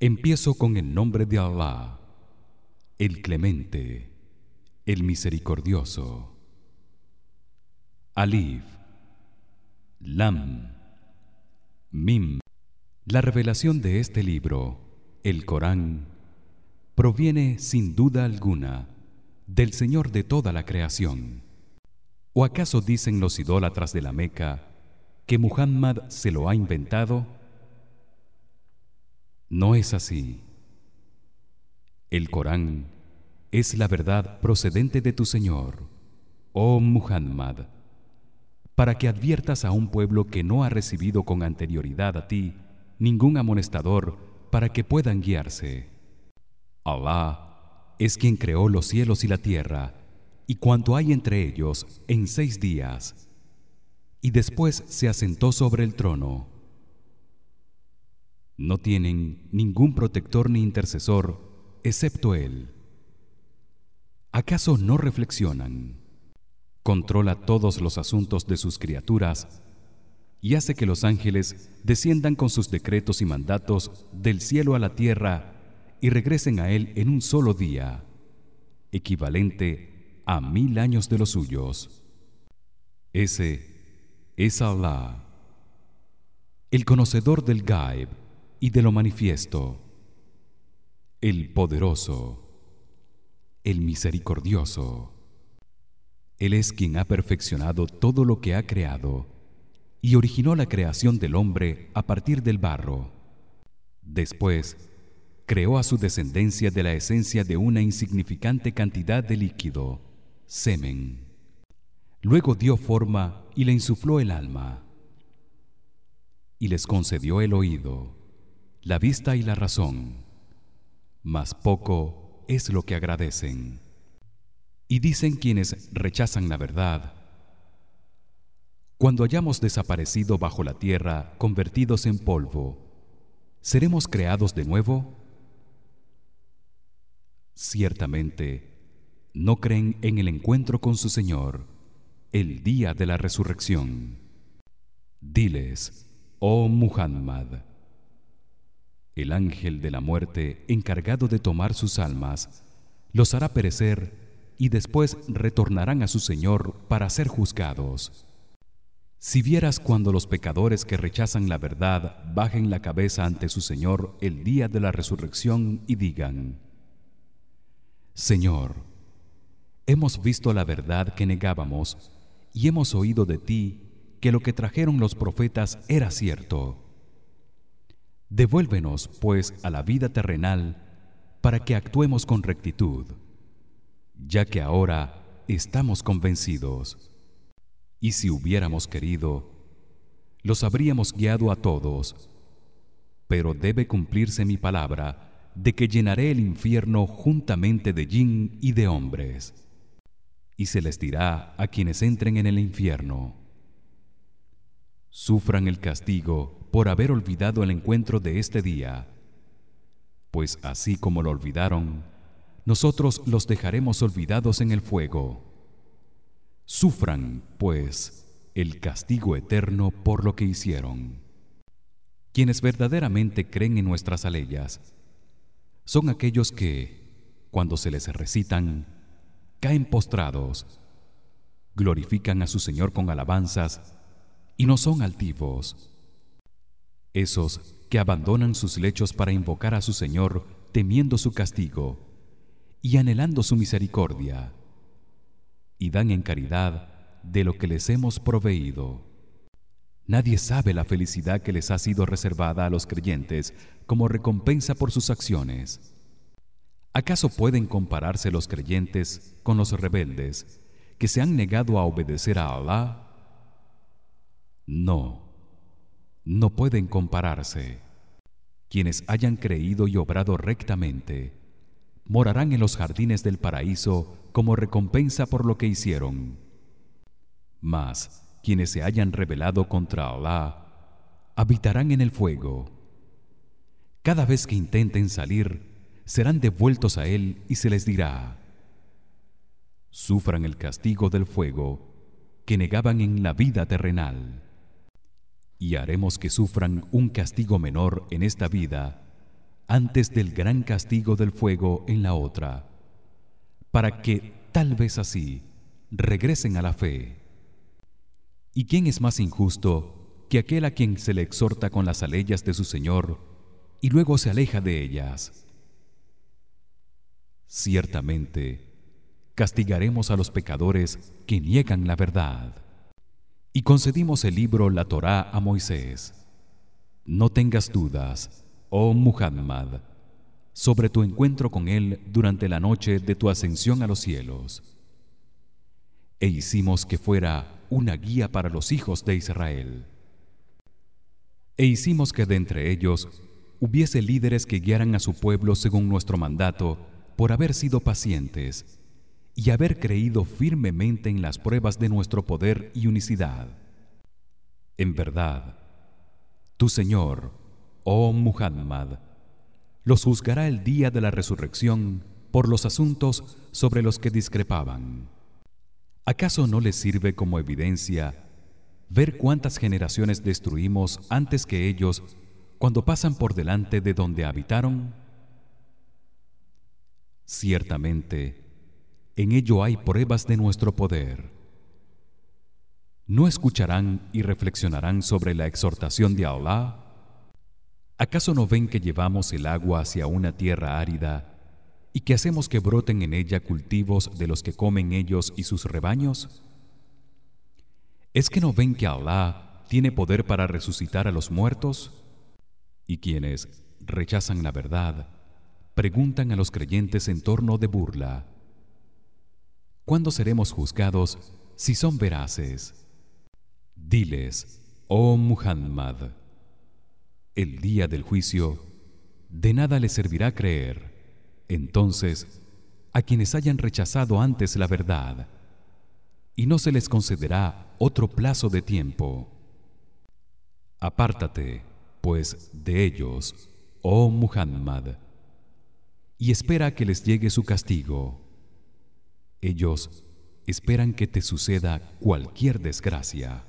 Empiezo con el nombre de Allah, el Clemente, el Misericordioso. Alif Lam Mim La revelación de este libro, el Corán, proviene sin duda alguna del Señor de toda la creación. ¿O acaso dicen los idólatras de la Meca que Muhammad se lo ha inventado? No es así. El Corán es la verdad procedente de tu Señor, oh Muhammad, para que adviertas a un pueblo que no ha recibido con anterioridad a ti ningún amonestador para que puedan guiarse. Allah es quien creó los cielos y la tierra y cuanto hay entre ellos en seis días y después se asentó sobre el trono. No tienen ningún protector ni intercesor excepto él. ¿Acaso no reflexionan? Controla todos los asuntos de sus criaturas y hace que los ángeles desciendan con sus decretos y mandatos del cielo a la tierra y regresen a él en un solo día, equivalente a mil años de los suyos. Ese es Allah, el conocedor del Gaib y de lo manifiesto, el poderoso, el misericordioso. Él es quien ha perfeccionado todo lo que ha creado y originó la creación del hombre a partir del barro. Después creó a su descendencia de la esencia de una insignificante cantidad de líquido, semen. Luego dio forma y le insufló el alma. Y les concedió el oído, la vista y la razón. Mas poco es lo que agradecen. Y dicen quienes rechazan la verdad: Cuando hayamos desaparecido bajo la tierra, convertidos en polvo, ¿seremos creados de nuevo? Ciertamente no creen en el encuentro con su Señor el día de la resurrección. Diles, oh Muhammad, el ángel de la muerte encargado de tomar sus almas los hará perecer y después retornarán a su Señor para ser juzgados. Si vieras cuando los pecadores que rechazan la verdad bajen la cabeza ante su Señor el día de la resurrección y digan: Señor, hemos visto la verdad que negábamos y hemos oído de ti que lo que trajeron los profetas era cierto. Devuélvenos pues a la vida terrenal para que actuemos con rectitud, ya que ahora estamos convencidos. Y si hubiéramos querido, los habríamos guiado a todos, pero debe cumplirse mi palabra de que llenaré el infierno juntamente de jin y de hombres y se les dirá a quienes entren en el infierno sufran el castigo por haber olvidado el encuentro de este día. Pues así como lo olvidaron nosotros los dejaremos olvidados en el fuego. Sufran pues el castigo eterno por lo que hicieron. Quienes verdaderamente creen en nuestras aleyas son aquellos que cuando se les recitan caen postrados glorifican a su Señor con alabanzas y no son altivos esos que abandonan sus lechos para invocar a su Señor temiendo su castigo y anhelando su misericordia y dan en caridad de lo que les hemos proveído nadie sabe la felicidad que les ha sido reservada a los creyentes como recompensa por sus acciones ¿Acaso pueden compararse los creyentes con los rebeldes que se han negado a obedecer a Allah? No. No pueden compararse. Quienes hayan creído y obrado rectamente morarán en los jardines del paraíso como recompensa por lo que hicieron. Mas quienes se hayan rebelado contra Allah habitarán en el fuego. Cada vez que intenten salir serán devueltos a él y se les dirá sufran el castigo del fuego que negaban en la vida terrenal y haremos que sufran un castigo menor en esta vida antes del gran castigo del fuego en la otra para que tal vez así regresen a la fe ¿Y quién es más injusto que aquel a quien se le exhorta con las aleyas de su Señor y luego se aleja de ellas? Ciertamente castigaremos a los pecadores que niegan la verdad. Y concedimos el libro la Torá a Moisés. No tengas dudas, oh Muhammad, sobre tu encuentro con él durante la noche de tu ascensión a los cielos. E hicimos que fuera una guía para los hijos de Israel. E hicimos que de entre ellos hubiese líderes que guiaran a su pueblo según nuestro mandato por haber sido pacientes y haber creído firmemente en las pruebas de nuestro poder y unicidad. En verdad, tu Señor, oh Muhammad, los juzgará el día de la resurrección por los asuntos sobre los que discrepaban. ¿Acaso no les sirve como evidencia ver cuántas generaciones destruimos antes que ellos cuando pasan por delante de donde habitaron? Ciertamente, en ello hay pruebas de nuestro poder. ¿No escucharán y reflexionarán sobre la exhortación de Allah? ¿Acaso no ven que llevamos el agua hacia una tierra árida y que hacemos que broten en ella cultivos de los que comen ellos y sus rebaños? ¿Es que no ven que Allah tiene poder para resucitar a los muertos? Y quienes rechazan la verdad preguntan a los creyentes en torno de burla. ¿Cuándo seremos juzgados si son veraces? Diles, oh Muhammad, el día del juicio de nada les servirá creer. Entonces, a quienes hayan rechazado antes la verdad, y no se les concederá otro plazo de tiempo. Apártate, pues, de ellos, oh Muhammad, y espera que les llegue su castigo ellos esperan que te suceda cualquier desgracia